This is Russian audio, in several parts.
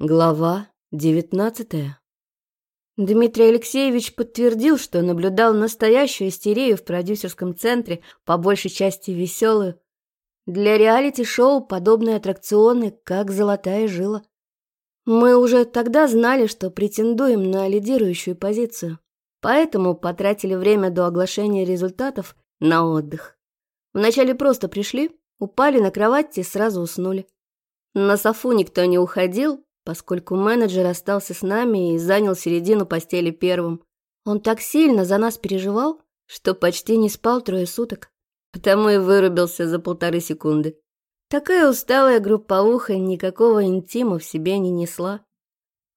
Глава 19 Дмитрий Алексеевич подтвердил, что наблюдал настоящую истерию в продюсерском центре, по большей части веселую. Для реалити-шоу подобные аттракционы, как золотая жила. Мы уже тогда знали, что претендуем на лидирующую позицию, поэтому потратили время до оглашения результатов на отдых. Вначале просто пришли, упали на кровати и сразу уснули. На софу никто не уходил, поскольку менеджер остался с нами и занял середину постели первым. Он так сильно за нас переживал, что почти не спал трое суток, потому и вырубился за полторы секунды. Такая усталая групповуха никакого интима в себе не несла.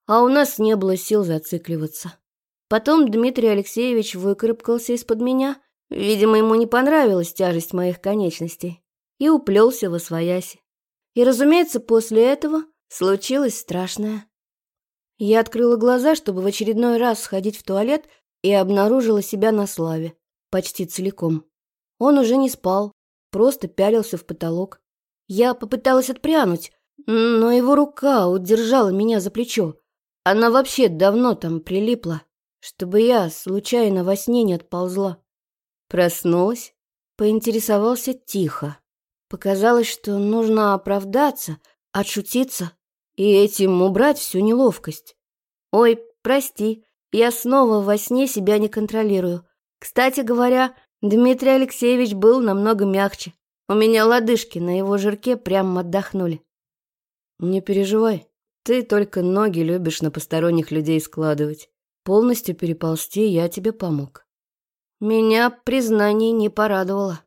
А у нас не было сил зацикливаться. Потом Дмитрий Алексеевич выкрепкался из-под меня, видимо, ему не понравилась тяжесть моих конечностей, и уплелся во свояси. И, разумеется, после этого Случилось страшное. Я открыла глаза, чтобы в очередной раз сходить в туалет, и обнаружила себя на славе, почти целиком. Он уже не спал, просто пялился в потолок. Я попыталась отпрянуть, но его рука удержала меня за плечо. Она вообще давно там прилипла, чтобы я случайно во сне не отползла. Проснулась, поинтересовался тихо. Показалось, что нужно оправдаться, отшутиться, и этим убрать всю неловкость. Ой, прости, я снова во сне себя не контролирую. Кстати говоря, Дмитрий Алексеевич был намного мягче. У меня лодыжки на его жирке прямо отдохнули. Не переживай, ты только ноги любишь на посторонних людей складывать. Полностью переползти я тебе помог. Меня признание не порадовало.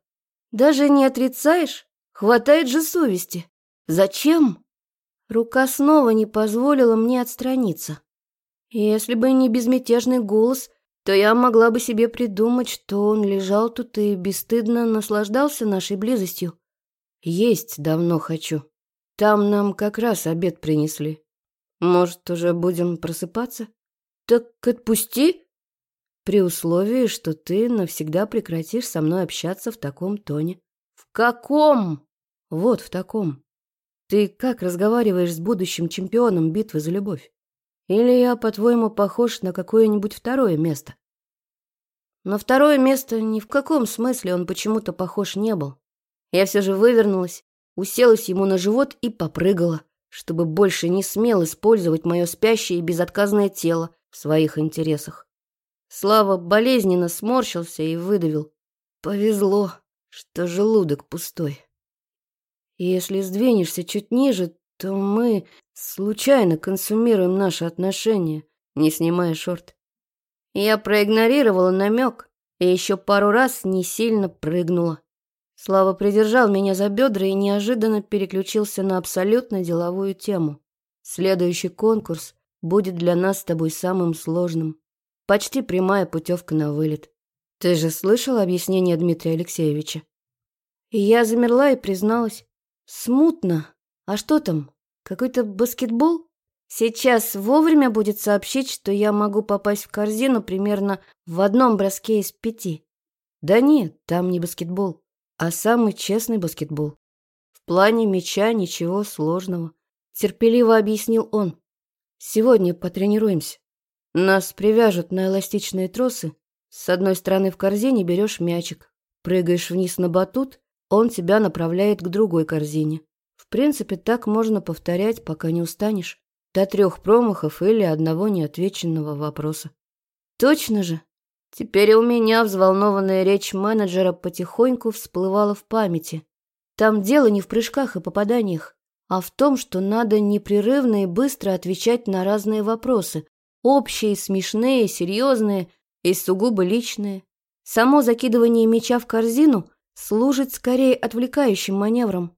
Даже не отрицаешь? Хватает же совести. Зачем? Рука снова не позволила мне отстраниться. Если бы не безмятежный голос, то я могла бы себе придумать, что он лежал тут и бесстыдно наслаждался нашей близостью. Есть давно хочу. Там нам как раз обед принесли. Может, уже будем просыпаться? Так отпусти. При условии, что ты навсегда прекратишь со мной общаться в таком тоне. В каком? Вот в таком. Ты как разговариваешь с будущим чемпионом битвы за любовь? Или я, по-твоему, похож на какое-нибудь второе место? На второе место ни в каком смысле он почему-то похож не был. Я все же вывернулась, уселась ему на живот и попрыгала, чтобы больше не смел использовать мое спящее и безотказное тело в своих интересах. Слава болезненно сморщился и выдавил. Повезло, что желудок пустой. Если сдвинешься чуть ниже, то мы случайно консумируем наши отношения, не снимая шорт. Я проигнорировала намек и еще пару раз не сильно прыгнула. Слава придержал меня за бедра и неожиданно переключился на абсолютно деловую тему. Следующий конкурс будет для нас с тобой самым сложным. Почти прямая путевка на вылет. Ты же слышал объяснение Дмитрия Алексеевича? Я замерла и призналась. Смутно. А что там? Какой-то баскетбол? Сейчас вовремя будет сообщить, что я могу попасть в корзину примерно в одном броске из пяти. Да нет, там не баскетбол, а самый честный баскетбол. В плане мяча ничего сложного, терпеливо объяснил он. Сегодня потренируемся. Нас привяжут на эластичные тросы. С одной стороны в корзине берешь мячик, прыгаешь вниз на батут он тебя направляет к другой корзине. В принципе, так можно повторять, пока не устанешь. До трех промахов или одного неотвеченного вопроса. Точно же? Теперь у меня взволнованная речь менеджера потихоньку всплывала в памяти. Там дело не в прыжках и попаданиях, а в том, что надо непрерывно и быстро отвечать на разные вопросы. Общие, смешные, серьезные и сугубо личные. Само закидывание меча в корзину – служит скорее отвлекающим маневром.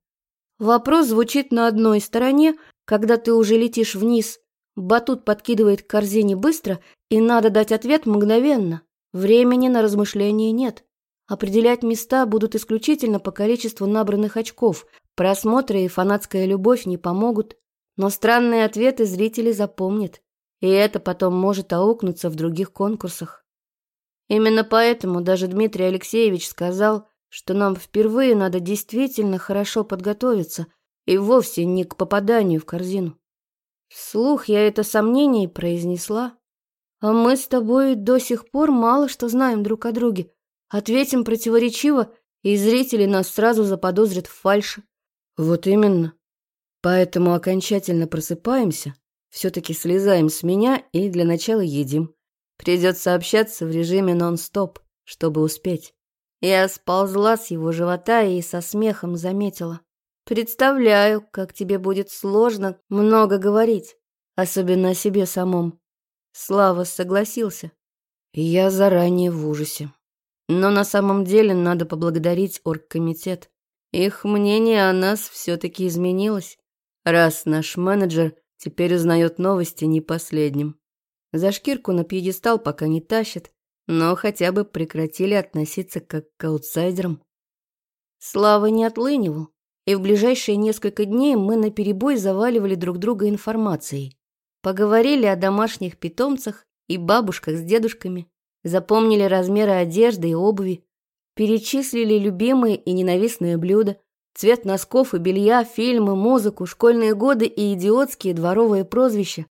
Вопрос звучит на одной стороне, когда ты уже летишь вниз. Батут подкидывает к корзине быстро, и надо дать ответ мгновенно. Времени на размышления нет. Определять места будут исключительно по количеству набранных очков. Просмотры и фанатская любовь не помогут. Но странные ответы зрители запомнят. И это потом может аукнуться в других конкурсах. Именно поэтому даже Дмитрий Алексеевич сказал – что нам впервые надо действительно хорошо подготовиться и вовсе не к попаданию в корзину. Слух, я это сомнение произнесла. А мы с тобой до сих пор мало что знаем друг о друге. Ответим противоречиво, и зрители нас сразу заподозрят в фальше. Вот именно. Поэтому окончательно просыпаемся, все-таки слезаем с меня и для начала едим. Придется общаться в режиме нон-стоп, чтобы успеть. Я сползла с его живота и со смехом заметила. «Представляю, как тебе будет сложно много говорить, особенно о себе самом». Слава согласился. Я заранее в ужасе. Но на самом деле надо поблагодарить оргкомитет. Их мнение о нас все-таки изменилось, раз наш менеджер теперь узнает новости не последним. За шкирку на пьедестал пока не тащит, но хотя бы прекратили относиться как к аутсайдерам. Слава не отлынивал, и в ближайшие несколько дней мы наперебой заваливали друг друга информацией. Поговорили о домашних питомцах и бабушках с дедушками, запомнили размеры одежды и обуви, перечислили любимые и ненавистные блюда, цвет носков и белья, фильмы, музыку, школьные годы и идиотские дворовые прозвища.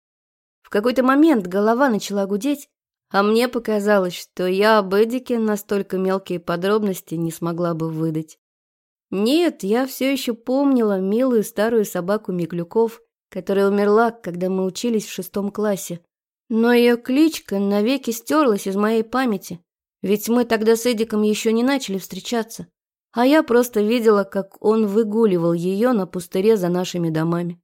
В какой-то момент голова начала гудеть, а мне показалось, что я об Эдике настолько мелкие подробности не смогла бы выдать. Нет, я все еще помнила милую старую собаку Миклюков, которая умерла, когда мы учились в шестом классе. Но ее кличка навеки стерлась из моей памяти, ведь мы тогда с Эдиком еще не начали встречаться. А я просто видела, как он выгуливал ее на пустыре за нашими домами.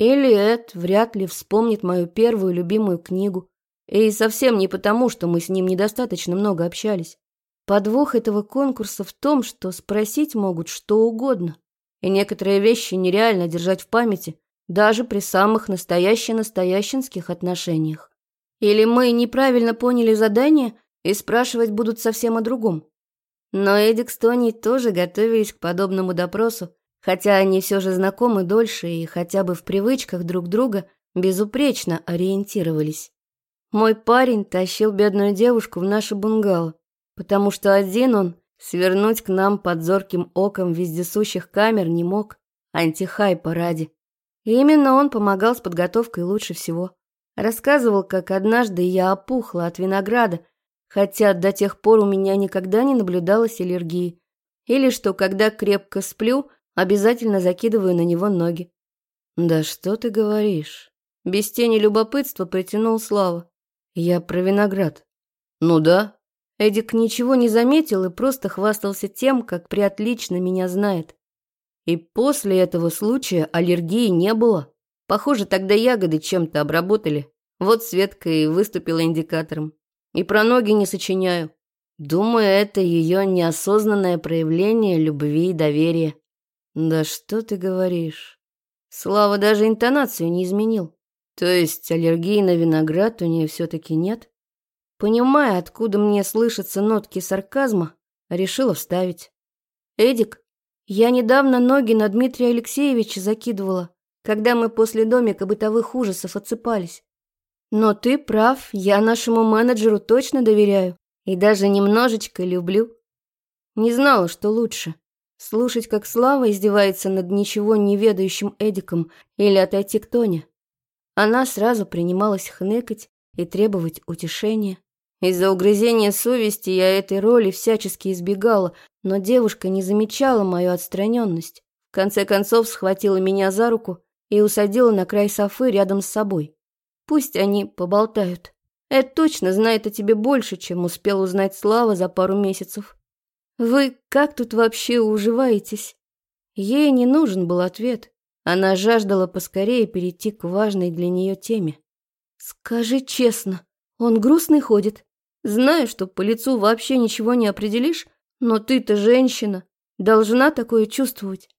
Элиэт вряд ли вспомнит мою первую любимую книгу, и совсем не потому, что мы с ним недостаточно много общались. Подвох этого конкурса в том, что спросить могут что угодно. И некоторые вещи нереально держать в памяти, даже при самых настояще-настоященских отношениях. Или мы неправильно поняли задание и спрашивать будут совсем о другом. Но Эдик с Тони тоже готовились к подобному допросу, хотя они все же знакомы дольше и хотя бы в привычках друг друга безупречно ориентировались. Мой парень тащил бедную девушку в наше бунгало, потому что один он свернуть к нам под зорким оком вездесущих камер не мог, антихайпа ради. И именно он помогал с подготовкой лучше всего. Рассказывал, как однажды я опухла от винограда, хотя до тех пор у меня никогда не наблюдалось аллергии. Или что, когда крепко сплю, обязательно закидываю на него ноги. «Да что ты говоришь?» Без тени любопытства притянул Слава. Я про виноград. Ну да. Эдик ничего не заметил и просто хвастался тем, как приотлично меня знает. И после этого случая аллергии не было. Похоже, тогда ягоды чем-то обработали. Вот Светка и выступила индикатором. И про ноги не сочиняю. Думаю, это ее неосознанное проявление любви и доверия. Да что ты говоришь? Слава даже интонацию не изменил. То есть аллергии на виноград у нее все-таки нет? Понимая, откуда мне слышатся нотки сарказма, решила вставить. «Эдик, я недавно ноги на Дмитрия Алексеевича закидывала, когда мы после домика бытовых ужасов отсыпались. Но ты прав, я нашему менеджеру точно доверяю и даже немножечко люблю. Не знала, что лучше». Слушать, как Слава издевается над ничего не ведающим Эдиком, или отойти к Тоне. Она сразу принималась хныкать и требовать утешения. Из-за угрызения совести я этой роли всячески избегала, но девушка не замечала мою отстраненность. В конце концов схватила меня за руку и усадила на край софы рядом с собой. Пусть они поболтают. Эд точно знает о тебе больше, чем успел узнать Слава за пару месяцев. Вы как тут вообще уживаетесь? Ей не нужен был ответ. Она жаждала поскорее перейти к важной для нее теме. «Скажи честно, он грустный ходит. Знаю, что по лицу вообще ничего не определишь, но ты-то женщина, должна такое чувствовать».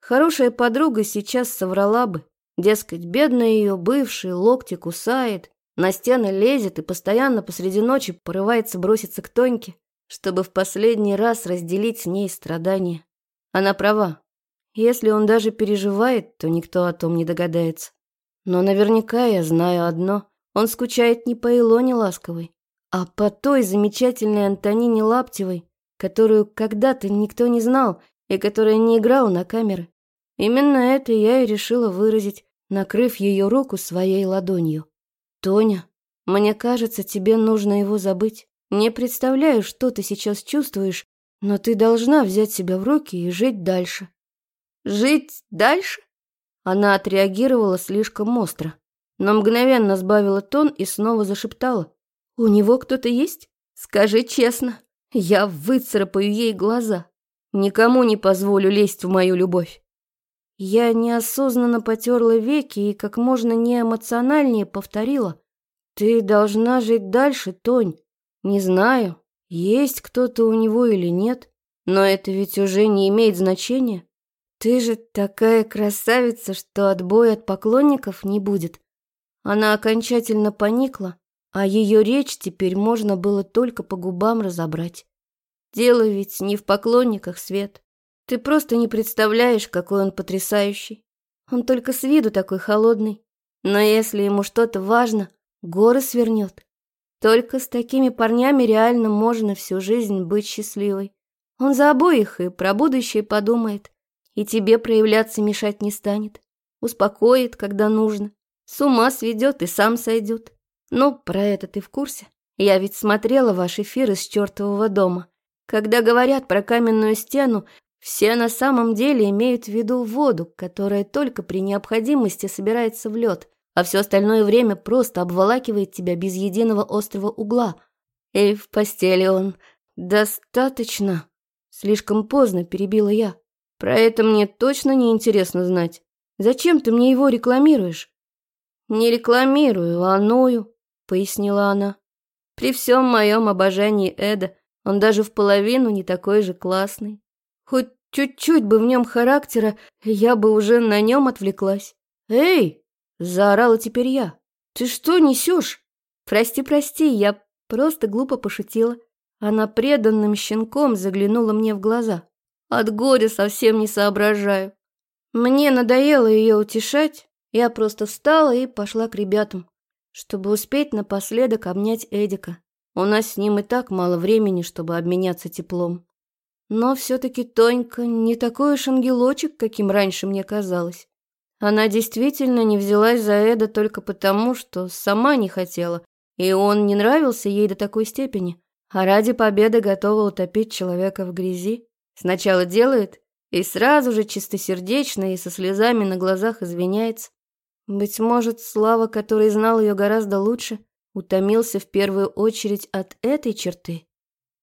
Хорошая подруга сейчас соврала бы. Дескать, бедная ее бывший локти кусает, на стены лезет и постоянно посреди ночи порывается броситься к Тоньке, чтобы в последний раз разделить с ней страдания. Она права, если он даже переживает, то никто о том не догадается. Но наверняка я знаю одно. Он скучает не по Илоне Ласковой, а по той замечательной Антонине Лаптевой, которую когда-то никто не знал и которая не играла на камеры. Именно это я и решила выразить, накрыв ее руку своей ладонью. «Тоня, мне кажется, тебе нужно его забыть. Не представляю, что ты сейчас чувствуешь, но ты должна взять себя в руки и жить дальше. Жить дальше? Она отреагировала слишком остро, но мгновенно сбавила тон и снова зашептала. «У него кто-то есть? Скажи честно, я выцарапаю ей глаза. Никому не позволю лезть в мою любовь». Я неосознанно потерла веки и как можно неэмоциональнее повторила. «Ты должна жить дальше, Тонь. Не знаю, есть кто-то у него или нет, но это ведь уже не имеет значения. Ты же такая красавица, что отбоя от поклонников не будет. Она окончательно поникла, а ее речь теперь можно было только по губам разобрать. Дело ведь не в поклонниках, Свет. Ты просто не представляешь, какой он потрясающий. Он только с виду такой холодный. Но если ему что-то важно, горы свернет. Только с такими парнями реально можно всю жизнь быть счастливой. Он за обоих и про будущее подумает и тебе проявляться мешать не станет. Успокоит, когда нужно. С ума сведет и сам сойдет. Ну, про это ты в курсе? Я ведь смотрела ваш эфир из чертового дома. Когда говорят про каменную стену, все на самом деле имеют в виду воду, которая только при необходимости собирается в лед, а все остальное время просто обволакивает тебя без единого острого угла. И в постели он достаточно. Слишком поздно перебила я. Про это мне точно не интересно знать. Зачем ты мне его рекламируешь? Не рекламирую, а ную, пояснила она. При всем моем обожании Эда он даже в половину не такой же классный. Хоть чуть-чуть бы в нем характера, я бы уже на нем отвлеклась. «Эй!» – заорала теперь я. «Ты что несешь?» «Прости, прости, я просто глупо пошутила». Она преданным щенком заглянула мне в глаза. От горя совсем не соображаю. Мне надоело ее утешать, я просто встала и пошла к ребятам, чтобы успеть напоследок обнять Эдика. У нас с ним и так мало времени, чтобы обменяться теплом. Но все-таки Тонька не такой уж ангелочек, каким раньше мне казалось. Она действительно не взялась за Эда только потому, что сама не хотела, и он не нравился ей до такой степени, а ради победы готова утопить человека в грязи. Сначала делает, и сразу же чистосердечно и со слезами на глазах извиняется. Быть может, Слава, который знал ее гораздо лучше, утомился в первую очередь от этой черты.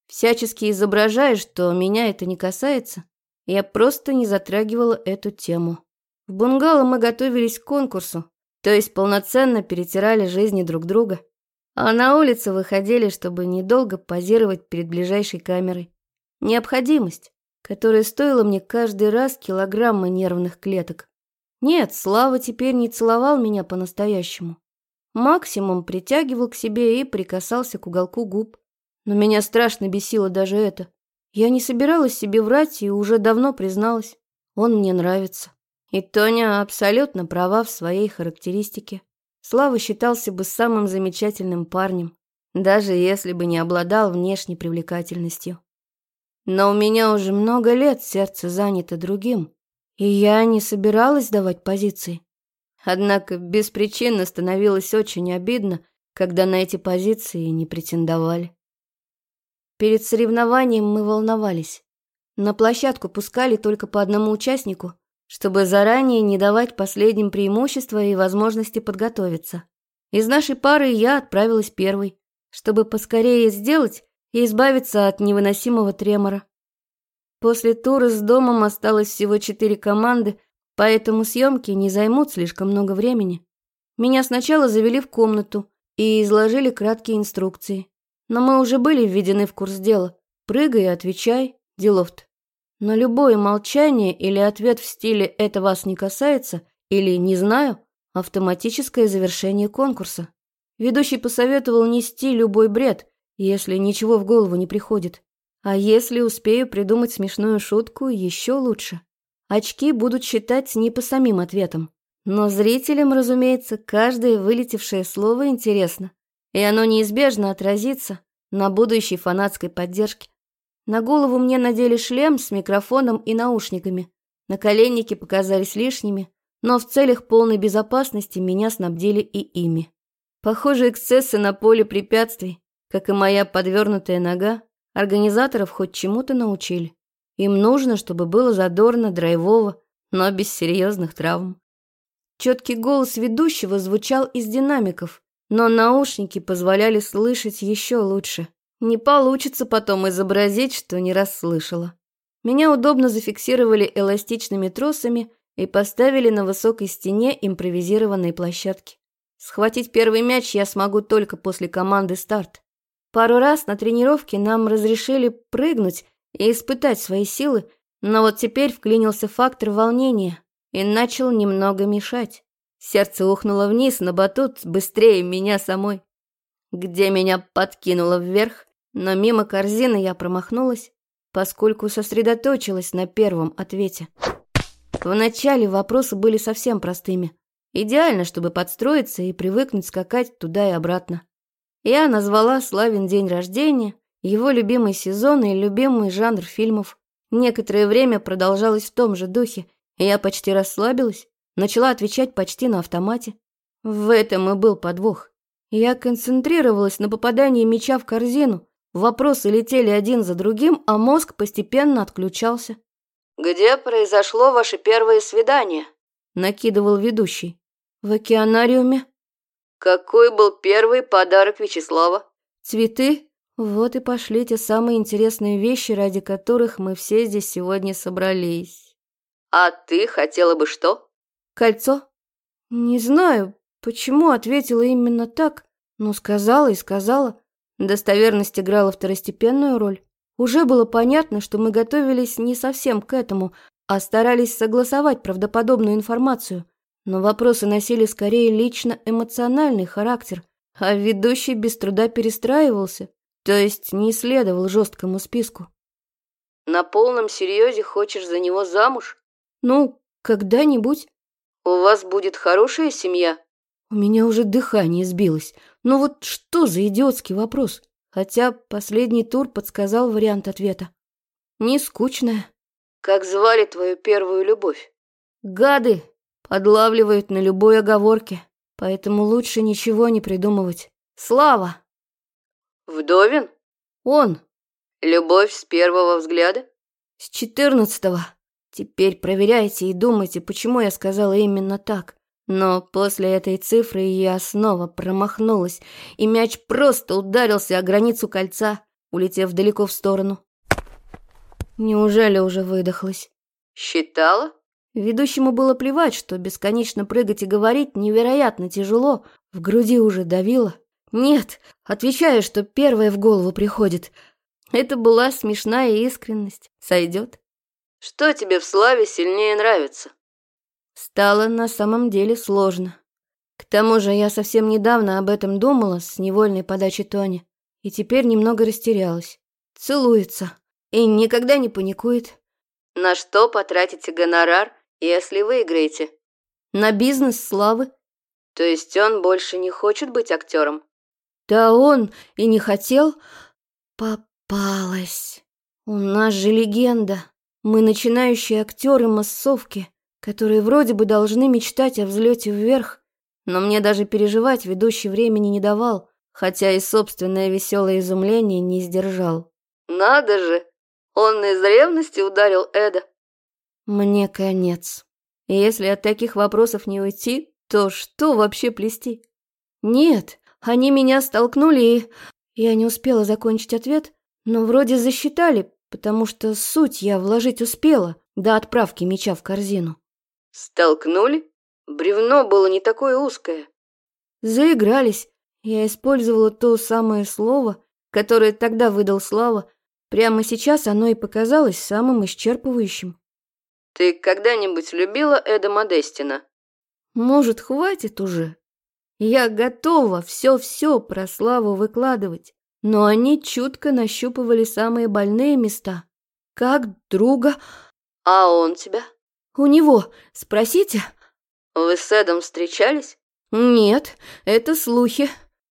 Всячески изображая, что меня это не касается, я просто не затрагивала эту тему. В бунгало мы готовились к конкурсу, то есть полноценно перетирали жизни друг друга. А на улице выходили, чтобы недолго позировать перед ближайшей камерой. Необходимость которая стоила мне каждый раз килограммы нервных клеток. Нет, Слава теперь не целовал меня по-настоящему. Максимум притягивал к себе и прикасался к уголку губ. Но меня страшно бесило даже это. Я не собиралась себе врать и уже давно призналась. Он мне нравится. И Тоня абсолютно права в своей характеристике. Слава считался бы самым замечательным парнем, даже если бы не обладал внешней привлекательностью. Но у меня уже много лет сердце занято другим, и я не собиралась давать позиции. Однако без причины становилось очень обидно, когда на эти позиции не претендовали. Перед соревнованием мы волновались. На площадку пускали только по одному участнику, чтобы заранее не давать последним преимущества и возможности подготовиться. Из нашей пары я отправилась первой, чтобы поскорее сделать и избавиться от невыносимого тремора. После тура с домом осталось всего четыре команды, поэтому съемки не займут слишком много времени. Меня сначала завели в комнату и изложили краткие инструкции. Но мы уже были введены в курс дела. Прыгай и отвечай, делов-то. Но любое молчание или ответ в стиле «это вас не касается» или «не знаю» – автоматическое завершение конкурса. Ведущий посоветовал нести любой бред, если ничего в голову не приходит. А если успею придумать смешную шутку, еще лучше. Очки будут считать не по самим ответам. Но зрителям, разумеется, каждое вылетевшее слово интересно. И оно неизбежно отразится на будущей фанатской поддержке. На голову мне надели шлем с микрофоном и наушниками. Наколенники показались лишними, но в целях полной безопасности меня снабдили и ими. Похоже, эксцессы на поле препятствий как и моя подвернутая нога, организаторов хоть чему-то научили. Им нужно, чтобы было задорно, драйвово, но без серьезных травм. Четкий голос ведущего звучал из динамиков, но наушники позволяли слышать еще лучше. Не получится потом изобразить, что не расслышала. Меня удобно зафиксировали эластичными тросами и поставили на высокой стене импровизированной площадки. Схватить первый мяч я смогу только после команды «Старт». Пару раз на тренировке нам разрешили прыгнуть и испытать свои силы, но вот теперь вклинился фактор волнения и начал немного мешать. Сердце ухнуло вниз на батут быстрее меня самой. Где меня подкинуло вверх, но мимо корзины я промахнулась, поскольку сосредоточилась на первом ответе. Вначале вопросы были совсем простыми. Идеально, чтобы подстроиться и привыкнуть скакать туда и обратно. Я назвала Славин день рождения, его любимый сезон и любимый жанр фильмов. Некоторое время продолжалось в том же духе, и я почти расслабилась, начала отвечать почти на автомате. В этом и был подвох. Я концентрировалась на попадании мяча в корзину, вопросы летели один за другим, а мозг постепенно отключался. «Где произошло ваше первое свидание?» – накидывал ведущий. «В океанариуме», какой был первый подарок Вячеслава? Цветы? Вот и пошли те самые интересные вещи, ради которых мы все здесь сегодня собрались. А ты хотела бы что? Кольцо? Не знаю, почему ответила именно так, но сказала и сказала. Достоверность играла второстепенную роль. Уже было понятно, что мы готовились не совсем к этому, а старались согласовать правдоподобную информацию. Но вопросы носили скорее лично-эмоциональный характер, а ведущий без труда перестраивался, то есть не следовал жесткому списку. «На полном серьезе хочешь за него замуж?» «Ну, когда-нибудь». «У вас будет хорошая семья?» У меня уже дыхание сбилось. Ну вот что за идиотский вопрос? Хотя последний тур подсказал вариант ответа. Не скучная. Как звали твою первую любовь? Гады, подлавливают на любой оговорке, поэтому лучше ничего не придумывать. Слава!» «Вдовин?» «Он!» «Любовь с первого взгляда?» «С четырнадцатого. Теперь проверяйте и думайте, почему я сказала именно так. Но после этой цифры я снова промахнулась, и мяч просто ударился о границу кольца, улетев далеко в сторону. Неужели уже выдохлась? Считала? Ведущему было плевать, что бесконечно прыгать и говорить невероятно тяжело, в груди уже давило. «Нет», — отвечаю, что первое в голову приходит. Это была смешная искренность. Сойдет. «Что тебе в славе сильнее нравится?» Стало на самом деле сложно. К тому же я совсем недавно об этом думала с невольной подачи Тони и теперь немного растерялась. Целуется и никогда не паникует. «На что потратите гонорар, если выиграете. На бизнес славы. То есть он больше не хочет быть актером? Да он и не хотел. Попалась. У нас же легенда. Мы начинающие актеры массовки, которые вроде бы должны мечтать о взлете вверх, но мне даже переживать ведущий времени не давал, хотя и собственное веселое изумление не сдержал. Надо же! Он из ревности ударил Эда. Мне конец. Если от таких вопросов не уйти, то что вообще плести? Нет, они меня столкнули и... Я не успела закончить ответ, но вроде засчитали, потому что суть я вложить успела до отправки меча в корзину. Столкнули? Бревно было не такое узкое. Заигрались. Я использовала то самое слово, которое тогда выдал Слава. Прямо сейчас оно и показалось самым исчерпывающим. Ты когда-нибудь любила Эда Дестина? Может, хватит уже? Я готова все-все про славу выкладывать, но они чутко нащупывали самые больные места. Как друга... А он тебя? У него, спросите. Вы с Эдом встречались? Нет, это слухи.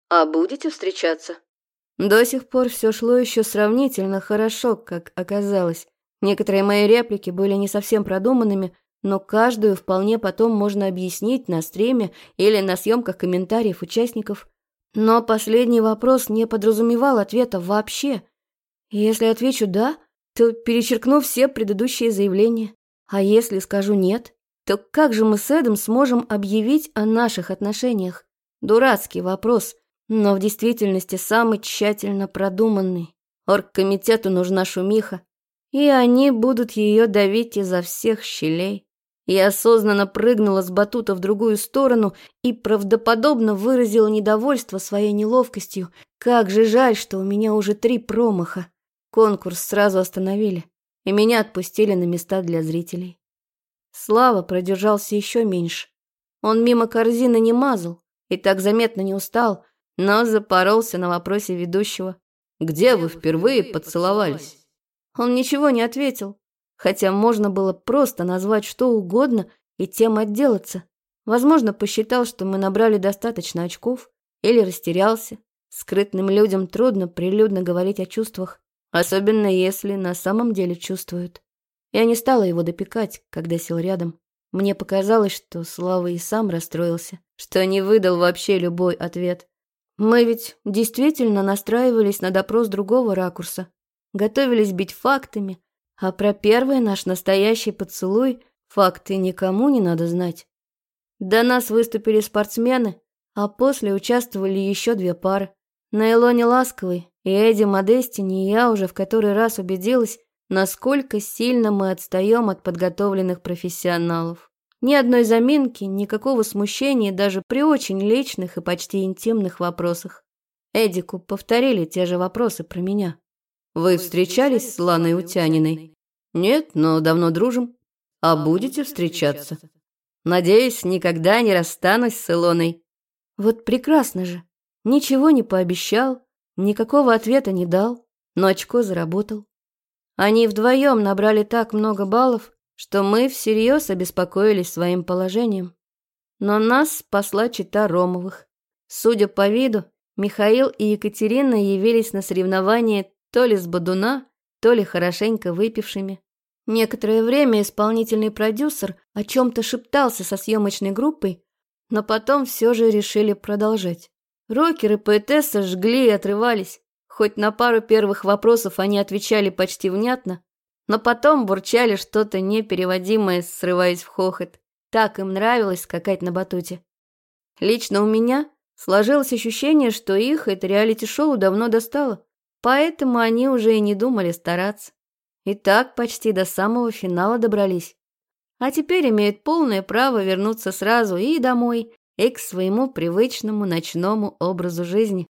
А будете встречаться? До сих пор все шло еще сравнительно хорошо, как оказалось. Некоторые мои реплики были не совсем продуманными, но каждую вполне потом можно объяснить на стриме или на съемках комментариев участников. Но последний вопрос не подразумевал ответа вообще. Если отвечу «да», то перечеркну все предыдущие заявления. А если скажу «нет», то как же мы с Эдом сможем объявить о наших отношениях? Дурацкий вопрос, но в действительности самый тщательно продуманный. Оргкомитету нужна шумиха, и они будут ее давить изо всех щелей. Я осознанно прыгнула с батута в другую сторону и правдоподобно выразила недовольство своей неловкостью. Как же жаль, что у меня уже три промаха. Конкурс сразу остановили, и меня отпустили на места для зрителей. Слава продержался еще меньше. Он мимо корзины не мазал и так заметно не устал, но запоролся на вопросе ведущего. «Где вы впервые поцеловались?» Он ничего не ответил, хотя можно было просто назвать что угодно и тем отделаться. Возможно, посчитал, что мы набрали достаточно очков, или растерялся. Скрытным людям трудно прилюдно говорить о чувствах, особенно если на самом деле чувствуют. Я не стала его допекать, когда сел рядом. Мне показалось, что Слава и сам расстроился, что не выдал вообще любой ответ. Мы ведь действительно настраивались на допрос другого ракурса, готовились бить фактами, а про первый наш настоящий поцелуй факты никому не надо знать. До нас выступили спортсмены, а после участвовали еще две пары. На Илоне Ласковой и Эдди Модестине я уже в который раз убедилась, насколько сильно мы отстаем от подготовленных профессионалов. Ни одной заминки, никакого смущения даже при очень личных и почти интимных вопросах. Эдику повторили те же вопросы про меня. Вы встречались с Ланой Утяниной? Нет, но давно дружим. А будете встречаться? Надеюсь, никогда не расстанусь с Илоной. Вот прекрасно же. Ничего не пообещал, никакого ответа не дал, но очко заработал. Они вдвоем набрали так много баллов, что мы всерьез обеспокоились своим положением. Но нас спасла чита Ромовых. Судя по виду, Михаил и Екатерина явились на соревнование то ли с Бодуна, то ли хорошенько выпившими. Некоторое время исполнительный продюсер о чем-то шептался со съемочной группой, но потом все же решили продолжать. Рокеры поэтесса жгли и отрывались. Хоть на пару первых вопросов они отвечали почти внятно, но потом бурчали что-то непереводимое, срываясь в хохот. Так им нравилось скакать на батуте. Лично у меня сложилось ощущение, что их это реалити-шоу давно достало. Поэтому они уже и не думали стараться. И так почти до самого финала добрались. А теперь имеют полное право вернуться сразу и домой, и к своему привычному ночному образу жизни.